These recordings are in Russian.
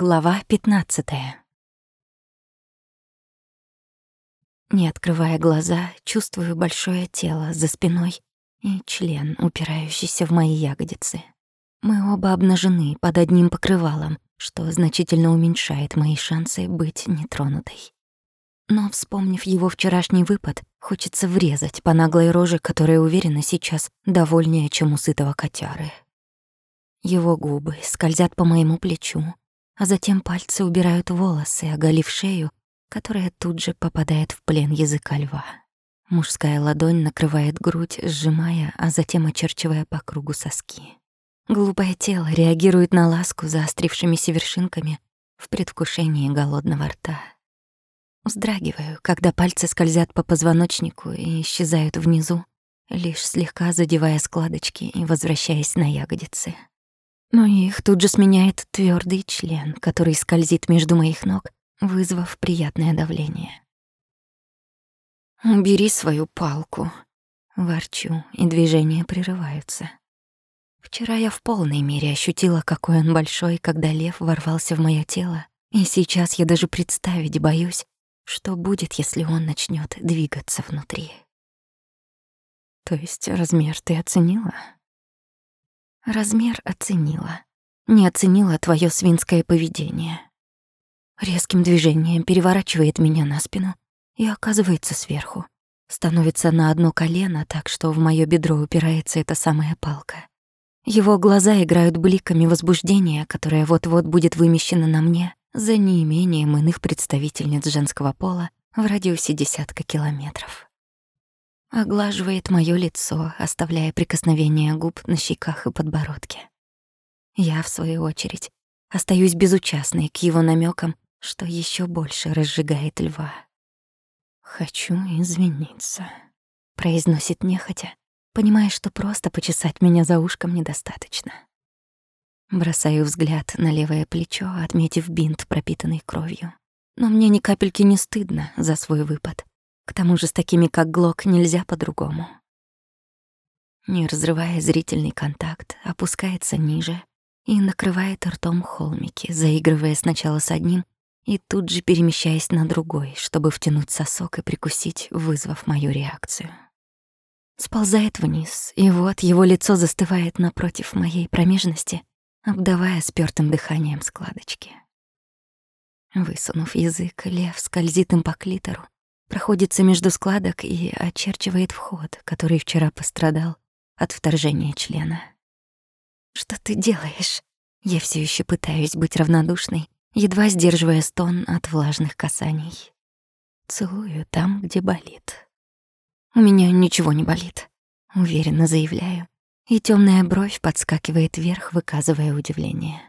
Глава 15. Не открывая глаза, чувствую большое тело за спиной и член, упирающийся в мои ягодицы. Мы оба обнажены под одним покрывалом, что значительно уменьшает мои шансы быть нетронутой. Но, вспомнив его вчерашний выпад, хочется врезать по наглой роже, которая уверена сейчас довольнее, чем у сытого котяры. Его губы скользят по моему плечу, а затем пальцы убирают волосы, оголив шею, которая тут же попадает в плен языка льва. Мужская ладонь накрывает грудь, сжимая, а затем очерчивая по кругу соски. Глупое тело реагирует на ласку заострившимися вершинками в предвкушении голодного рта. Вздрагиваю, когда пальцы скользят по позвоночнику и исчезают внизу, лишь слегка задевая складочки и возвращаясь на ягодицы. Но их тут же сменяет твердый член, который скользит между моих ног, вызвав приятное давление. «Убери свою палку», — ворчу, и движения прерываются. Вчера я в полной мере ощутила, какой он большой, когда лев ворвался в моё тело, и сейчас я даже представить боюсь, что будет, если он начнёт двигаться внутри. То есть размер ты оценила? Размер оценила. Не оценила твое свинское поведение. Резким движением переворачивает меня на спину и оказывается сверху. Становится на одно колено, так что в моё бедро упирается эта самая палка. Его глаза играют бликами возбуждения, которое вот-вот будет вымещено на мне за неимением иных представительниц женского пола в радиусе десятка километров. Оглаживает моё лицо, оставляя прикосновения губ на щеках и подбородке. Я, в свою очередь, остаюсь безучастной к его намекам, что еще больше разжигает льва. «Хочу извиниться», — произносит нехотя, понимая, что просто почесать меня за ушком недостаточно. Бросаю взгляд на левое плечо, отметив бинт, пропитанный кровью. Но мне ни капельки не стыдно за свой выпад. К тому же с такими, как Глок, нельзя по-другому. Не разрывая зрительный контакт, опускается ниже и накрывает ртом холмики, заигрывая сначала с одним и тут же перемещаясь на другой, чтобы втянуть сосок и прикусить, вызвав мою реакцию. Сползает вниз, и вот его лицо застывает напротив моей промежности, обдавая спёртым дыханием складочки. Высунув язык, лев скользит им по клитору, проходится между складок и очерчивает вход, который вчера пострадал от вторжения члена. «Что ты делаешь?» Я все еще пытаюсь быть равнодушной, едва сдерживая стон от влажных касаний. Целую там, где болит. «У меня ничего не болит», — уверенно заявляю, и темная бровь подскакивает вверх, выказывая удивление.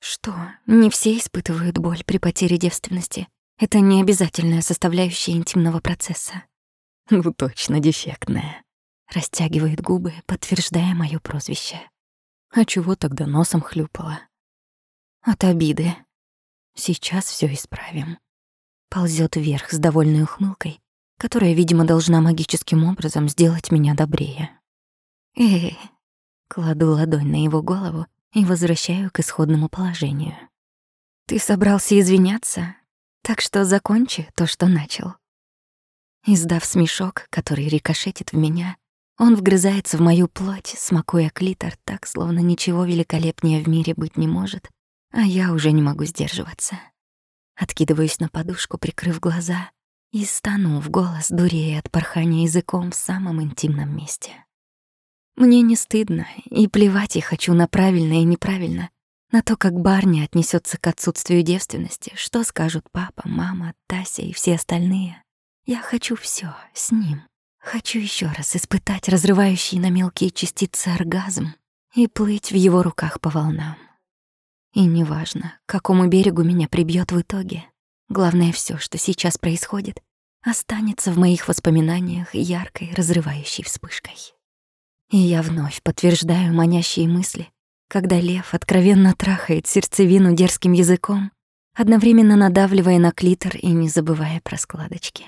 «Что, не все испытывают боль при потере девственности?» Это не обязательная составляющая интимного процесса. Ну точно дефектная. Растягивает губы, подтверждая моё прозвище. А чего тогда носом хлюпала? От обиды. Сейчас всё исправим. Ползёт вверх с довольной ухмылкой, которая, видимо, должна магическим образом сделать меня добрее. Эй, кладу ладонь на его голову и возвращаю к исходному положению. Ты собрался извиняться? Так что закончи то, что начал. Издав смешок, который рикошетит в меня, он вгрызается в мою плоть, смакуя клитор так, словно ничего великолепнее в мире быть не может, а я уже не могу сдерживаться. Откидываюсь на подушку, прикрыв глаза, и стану в голос, дурея от порхания языком в самом интимном месте. Мне не стыдно, и плевать я хочу на правильно и неправильно, на то, как Барни отнесется к отсутствию девственности, что скажут папа, мама, Тася и все остальные. Я хочу все с ним. Хочу еще раз испытать разрывающий на мелкие частицы оргазм и плыть в его руках по волнам. И неважно, к какому берегу меня прибьет в итоге, главное все, что сейчас происходит, останется в моих воспоминаниях яркой, разрывающей вспышкой. И я вновь подтверждаю манящие мысли, когда лев откровенно трахает сердцевину дерзким языком, одновременно надавливая на клитор и не забывая про складочки.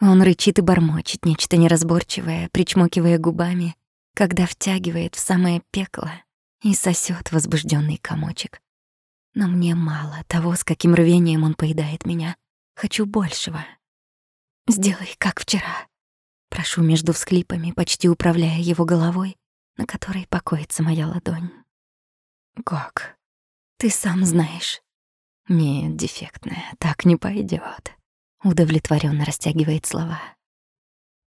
Он рычит и бормочет нечто неразборчивое, причмокивая губами, когда втягивает в самое пекло и сосет возбужденный комочек. Но мне мало того, с каким рвением он поедает меня. Хочу большего. Сделай, как вчера. Прошу между всхлипами, почти управляя его головой, на которой покоится моя ладонь. Как? Ты сам знаешь. Нет, дефектная, так не пойдет. Удовлетворенно растягивает слова.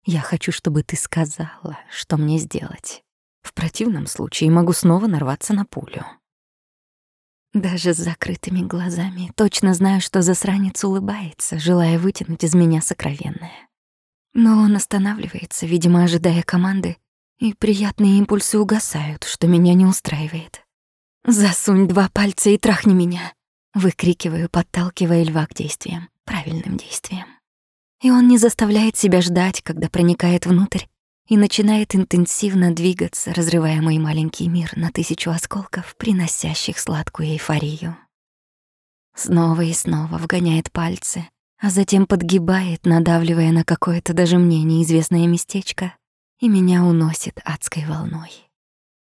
Я хочу, чтобы ты сказала, что мне сделать. В противном случае могу снова нарваться на пулю. Даже с закрытыми глазами точно знаю, что засранец улыбается, желая вытянуть из меня сокровенное. Но он останавливается, видимо, ожидая команды, и приятные импульсы угасают, что меня не устраивает. «Засунь два пальца и трахни меня!» Выкрикиваю, подталкивая льва к действиям, правильным действиям. И он не заставляет себя ждать, когда проникает внутрь и начинает интенсивно двигаться, разрывая мой маленький мир на тысячу осколков, приносящих сладкую эйфорию. Снова и снова вгоняет пальцы, а затем подгибает, надавливая на какое-то даже мне неизвестное местечко, и меня уносит адской волной.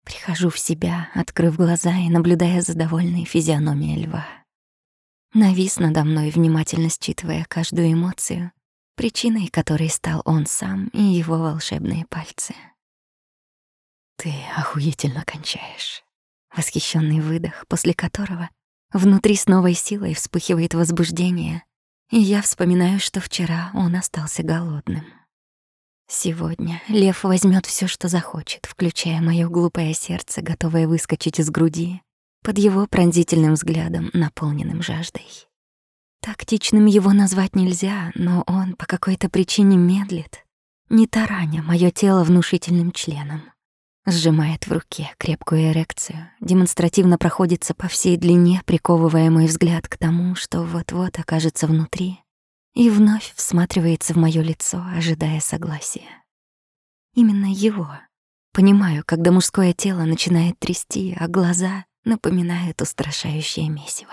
Прихожу в себя, открыв глаза и наблюдая за довольной физиономией льва. Навис надо мной, внимательно считывая каждую эмоцию, причиной которой стал он сам и его волшебные пальцы. «Ты охуительно кончаешь». Восхищенный выдох, после которого внутри с новой силой вспыхивает возбуждение, и я вспоминаю, что вчера он остался голодным. Сегодня лев возьмет все, что захочет, включая моё глупое сердце, готовое выскочить из груди, под его пронзительным взглядом, наполненным жаждой. Тактичным его назвать нельзя, но он по какой-то причине медлит, не тараня моё тело внушительным членом. Сжимает в руке крепкую эрекцию, демонстративно проходится по всей длине, приковывая мой взгляд к тому, что вот-вот окажется внутри, и вновь всматривается в моё лицо, ожидая согласия. Именно его. Понимаю, когда мужское тело начинает трясти, а глаза напоминают устрашающее месиво.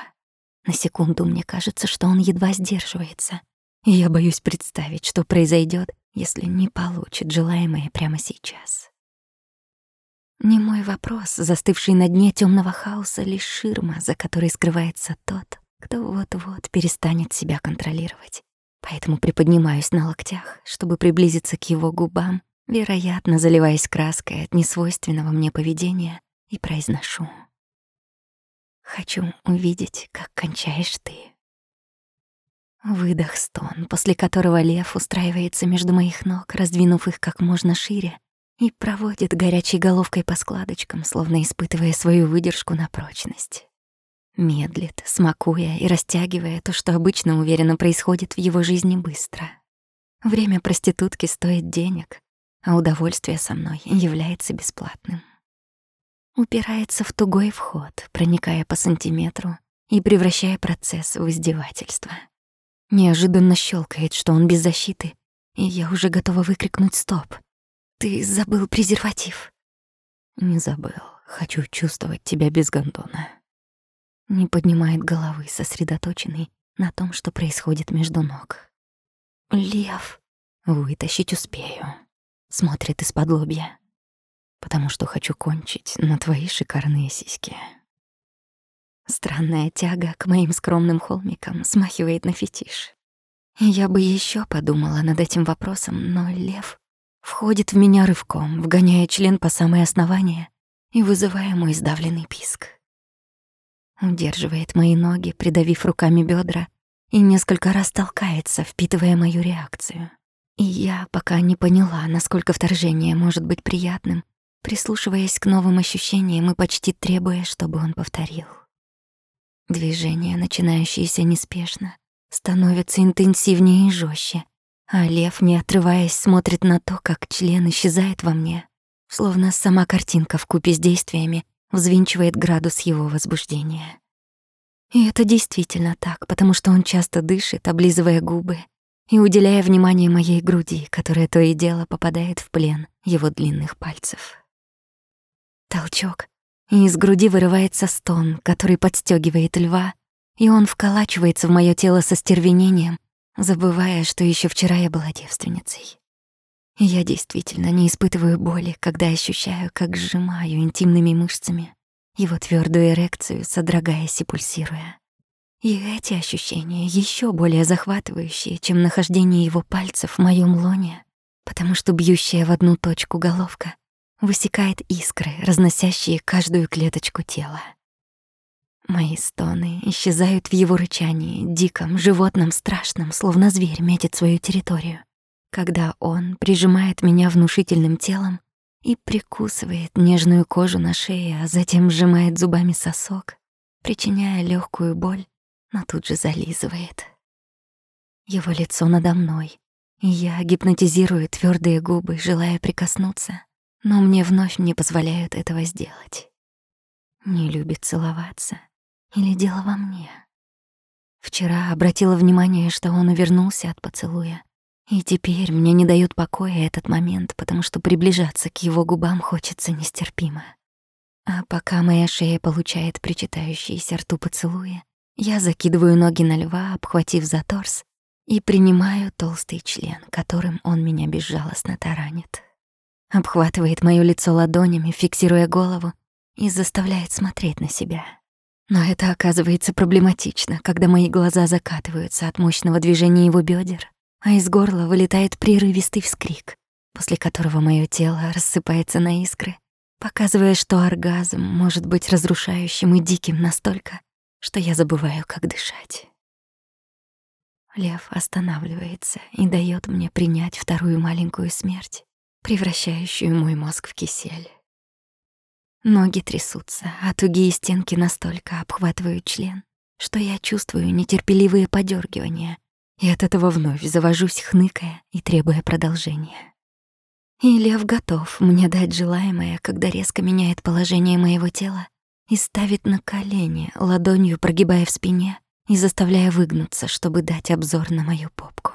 На секунду мне кажется, что он едва сдерживается, и я боюсь представить, что произойдет, если не получит желаемое прямо сейчас. Не мой вопрос, застывший на дне темного хаоса, лишь ширма, за которой скрывается тот, кто вот-вот перестанет себя контролировать. Поэтому приподнимаюсь на локтях, чтобы приблизиться к его губам, вероятно, заливаясь краской от несвойственного мне поведения, и произношу. Хочу увидеть, как кончаешь ты. Выдох-стон, после которого лев устраивается между моих ног, раздвинув их как можно шире, и проводит горячей головкой по складочкам, словно испытывая свою выдержку на прочность. Медлит, смакуя и растягивая то, что обычно уверенно происходит в его жизни быстро. Время проститутки стоит денег, а удовольствие со мной является бесплатным упирается в тугой вход, проникая по сантиметру и превращая процесс в издевательство. Неожиданно щелкает, что он без защиты, и я уже готова выкрикнуть «Стоп!» «Ты забыл презерватив!» «Не забыл. Хочу чувствовать тебя без гондона». Не поднимает головы, сосредоточенный на том, что происходит между ног. «Лев!» «Вытащить успею». Смотрит из-под лобья потому что хочу кончить на твои шикарные сиськи. Странная тяга к моим скромным холмикам смахивает на фетиш. Я бы еще подумала над этим вопросом, но лев входит в меня рывком, вгоняя член по самое основание и вызывая мой сдавленный писк. Удерживает мои ноги, придавив руками бедра, и несколько раз толкается, впитывая мою реакцию. И я пока не поняла, насколько вторжение может быть приятным, прислушиваясь к новым ощущениям и почти требуя, чтобы он повторил. Движения, начинающиеся неспешно, становятся интенсивнее и жестче, а лев, не отрываясь, смотрит на то, как член исчезает во мне, словно сама картинка в купе с действиями взвинчивает градус его возбуждения. И это действительно так, потому что он часто дышит, облизывая губы и уделяя внимание моей груди, которая то и дело попадает в плен его длинных пальцев. Толчок, и из груди вырывается стон, который подстегивает льва, и он вколачивается в моё тело со стервенением, забывая, что ещё вчера я была девственницей. Я действительно не испытываю боли, когда ощущаю, как сжимаю интимными мышцами его твердую эрекцию, содрогаясь и пульсируя. И эти ощущения еще более захватывающие, чем нахождение его пальцев в моем лоне, потому что бьющая в одну точку головка высекает искры, разносящие каждую клеточку тела. Мои стоны исчезают в его рычании, диком, животном, страшном, словно зверь метит свою территорию, когда он прижимает меня внушительным телом и прикусывает нежную кожу на шее, а затем сжимает зубами сосок, причиняя легкую боль, но тут же зализывает. Его лицо надо мной, и я гипнотизирую твердые губы, желая прикоснуться, но мне вновь не позволяют этого сделать. Не любит целоваться. Или дело во мне? Вчера обратила внимание, что он увернулся от поцелуя, и теперь мне не дает покоя этот момент, потому что приближаться к его губам хочется нестерпимо. А пока моя шея получает причитающиеся рту поцелуя, я закидываю ноги на льва, обхватив за торс, и принимаю толстый член, которым он меня безжалостно таранит. Обхватывает моё лицо ладонями, фиксируя голову, и заставляет смотреть на себя. Но это оказывается проблематично, когда мои глаза закатываются от мощного движения его бедер, а из горла вылетает прерывистый вскрик, после которого мое тело рассыпается на искры, показывая, что оргазм может быть разрушающим и диким настолько, что я забываю, как дышать. Лев останавливается и дает мне принять вторую маленькую смерть, превращающую мой мозг в кисель. Ноги трясутся, а тугие стенки настолько обхватывают член, что я чувствую нетерпеливые подергивания, и от этого вновь завожусь, хныкая и требуя продолжения. И лев готов мне дать желаемое, когда резко меняет положение моего тела и ставит на колени, ладонью прогибая в спине и заставляя выгнуться, чтобы дать обзор на мою попку.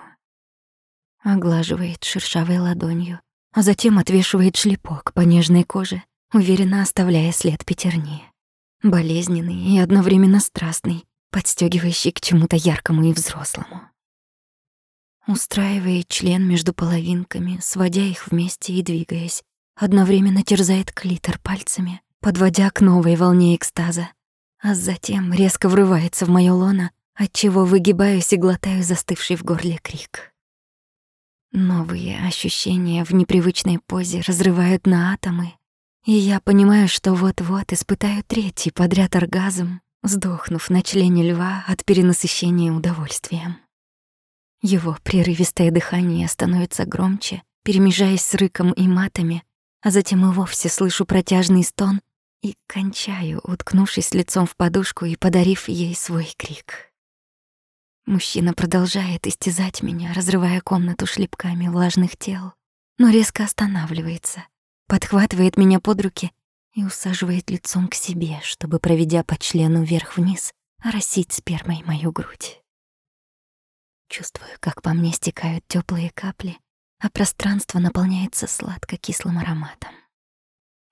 Оглаживает шершавой ладонью, а затем отвешивает шлепок по нежной коже уверенно оставляя след пятерни. Болезненный и одновременно страстный, подстегивающий к чему-то яркому и взрослому. Устраивает член между половинками, сводя их вместе и двигаясь, одновременно терзает клитор пальцами, подводя к новой волне экстаза, а затем резко врывается в моё лоно, отчего выгибаюсь и глотаю застывший в горле крик. Новые ощущения в непривычной позе разрывают на атомы, и я понимаю, что вот-вот испытаю третий подряд оргазм, сдохнув на члене льва от перенасыщения удовольствием. Его прерывистое дыхание становится громче, перемежаясь с рыком и матами, а затем и вовсе слышу протяжный стон и кончаю, уткнувшись лицом в подушку и подарив ей свой крик. Мужчина продолжает истязать меня, разрывая комнату шлепками влажных тел, но резко останавливается, подхватывает меня под руки и усаживает лицом к себе, чтобы, проведя по члену вверх-вниз, оросить спермой мою грудь. Чувствую, как по мне стекают теплые капли, а пространство наполняется сладко-кислым ароматом.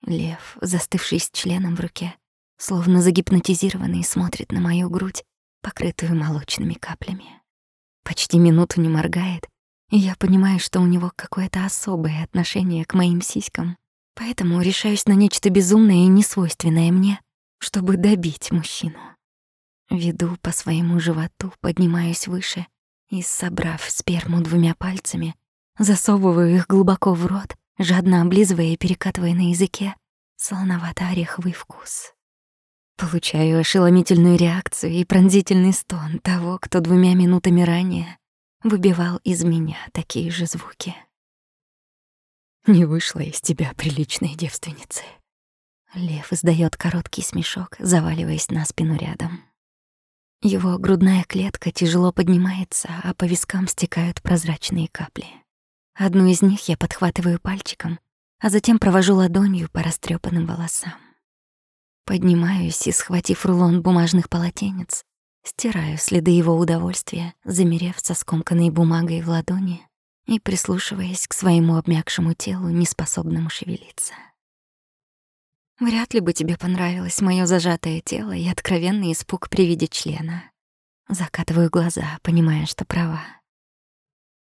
Лев, застывший с членом в руке, словно загипнотизированный, смотрит на мою грудь, покрытую молочными каплями. Почти минуту не моргает, и я понимаю, что у него какое-то особое отношение к моим сиськам, Поэтому решаюсь на нечто безумное и несвойственное мне, чтобы добить мужчину. Веду по своему животу, поднимаюсь выше и, собрав сперму двумя пальцами, засовываю их глубоко в рот, жадно облизывая и перекатывая на языке солоновато-ореховый вкус. Получаю ошеломительную реакцию и пронзительный стон того, кто двумя минутами ранее выбивал из меня такие же звуки. Не вышла из тебя приличной девственницы. Лев издает короткий смешок, заваливаясь на спину рядом. Его грудная клетка тяжело поднимается, а по вискам стекают прозрачные капли. Одну из них я подхватываю пальчиком, а затем провожу ладонью по растрепанным волосам. Поднимаюсь и, схватив рулон бумажных полотенец, стираю следы его удовольствия, замерев со скомканной бумагой в ладони и прислушиваясь к своему обмякшему телу, неспособному шевелиться. Вряд ли бы тебе понравилось моё зажатое тело и откровенный испуг при виде члена. Закатываю глаза, понимая, что права.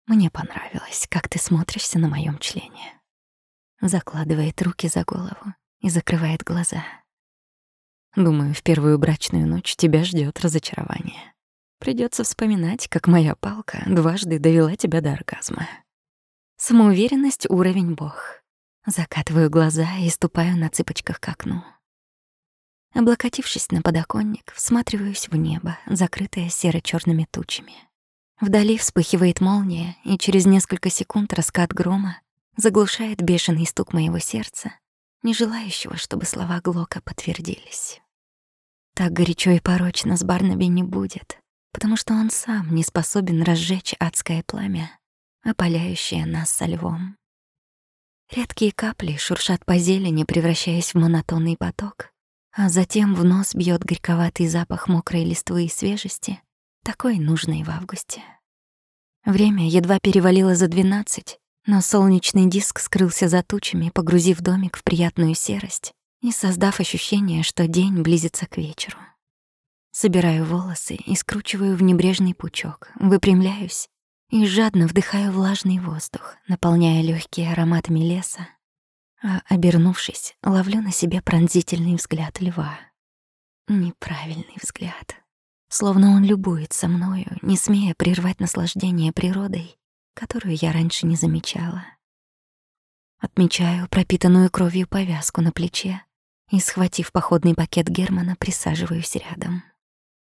Мне понравилось, как ты смотришься на моём члене. Закладывает руки за голову и закрывает глаза. Думаю, в первую брачную ночь тебя ждет разочарование. Придется вспоминать, как моя палка дважды довела тебя до оргазма. Самоуверенность — уровень бог. Закатываю глаза и ступаю на цыпочках к окну. Облокотившись на подоконник, всматриваюсь в небо, закрытое серо черными тучами. Вдали вспыхивает молния, и через несколько секунд раскат грома заглушает бешеный стук моего сердца, не желающего, чтобы слова Глока подтвердились. Так горячо и порочно с Барнаби не будет, потому что он сам не способен разжечь адское пламя, опаляющее нас со львом. Редкие капли шуршат по зелени, превращаясь в монотонный поток, а затем в нос бьет горьковатый запах мокрой листвы и свежести, такой нужный в августе. Время едва перевалило за двенадцать, но солнечный диск скрылся за тучами, погрузив домик в приятную серость и создав ощущение, что день близится к вечеру. Собираю волосы и скручиваю в небрежный пучок, выпрямляюсь и жадно вдыхаю влажный воздух, наполняя легкие ароматами леса, а, обернувшись, ловлю на себе пронзительный взгляд льва. Неправильный взгляд. Словно он любуется мною, не смея прервать наслаждение природой которую я раньше не замечала. Отмечаю пропитанную кровью повязку на плече и, схватив походный пакет Германа, присаживаюсь рядом.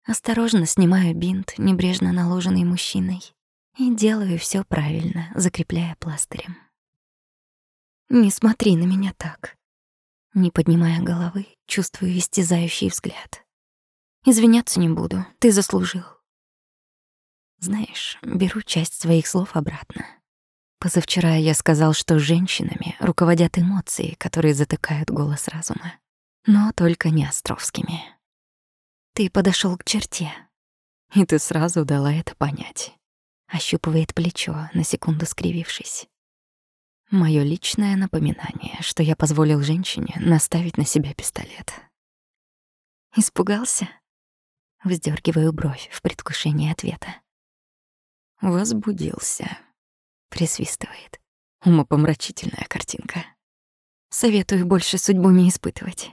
Осторожно снимаю бинт, небрежно наложенный мужчиной, и делаю все правильно, закрепляя пластырем. «Не смотри на меня так». Не поднимая головы, чувствую истязающий взгляд. «Извиняться не буду, ты заслужил. Знаешь, беру часть своих слов обратно. Позавчера я сказал, что женщинами руководят эмоции, которые затыкают голос разума. Но только не Островскими. Ты подошел к черте, и ты сразу дала это понять. Ощупывает плечо, на секунду скривившись. Моё личное напоминание, что я позволил женщине наставить на себя пистолет. Испугался? Вздергиваю бровь в предвкушении ответа. Возбудился. Присвистывает. Умопомрачительная картинка. Советую больше судьбу не испытывать.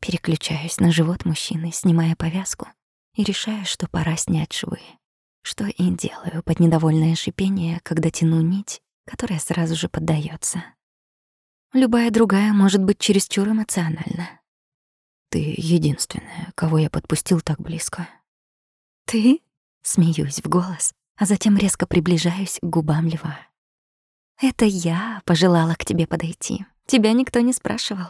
Переключаюсь на живот мужчины, снимая повязку и решаю, что пора снять швы. Что и делаю под недовольное шипение, когда тяну нить, которая сразу же поддается. Любая другая может быть чересчур эмоциональна. Ты единственная, кого я подпустил так близко. Ты? Смеюсь в голос, а затем резко приближаюсь к губам льва. «Это я пожелала к тебе подойти. Тебя никто не спрашивал».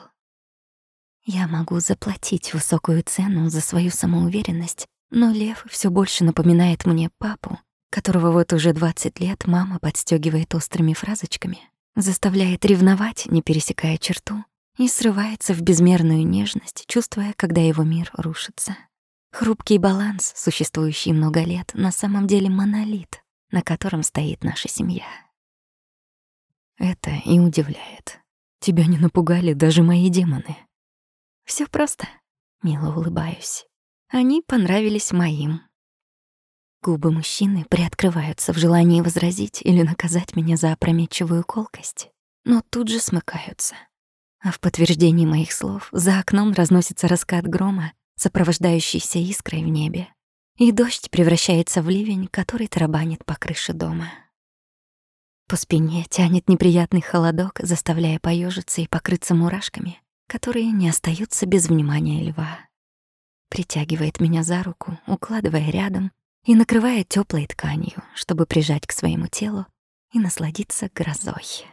Я могу заплатить высокую цену за свою самоуверенность, но лев все больше напоминает мне папу, которого вот уже 20 лет мама подстегивает острыми фразочками, заставляет ревновать, не пересекая черту, и срывается в безмерную нежность, чувствуя, когда его мир рушится. Хрупкий баланс, существующий много лет, на самом деле монолит, на котором стоит наша семья. Это и удивляет. Тебя не напугали даже мои демоны. Все просто. Мило улыбаюсь. Они понравились моим. Губы мужчины приоткрываются в желании возразить или наказать меня за опрометчивую колкость, но тут же смыкаются. А в подтверждении моих слов за окном разносится раскат грома, сопровождающийся искрой в небе, и дождь превращается в ливень, который тарабанит по крыше дома. По спине тянет неприятный холодок, заставляя поежиться и покрыться мурашками, которые не остаются без внимания льва. Притягивает меня за руку, укладывая рядом и накрывая теплой тканью, чтобы прижать к своему телу и насладиться грозой.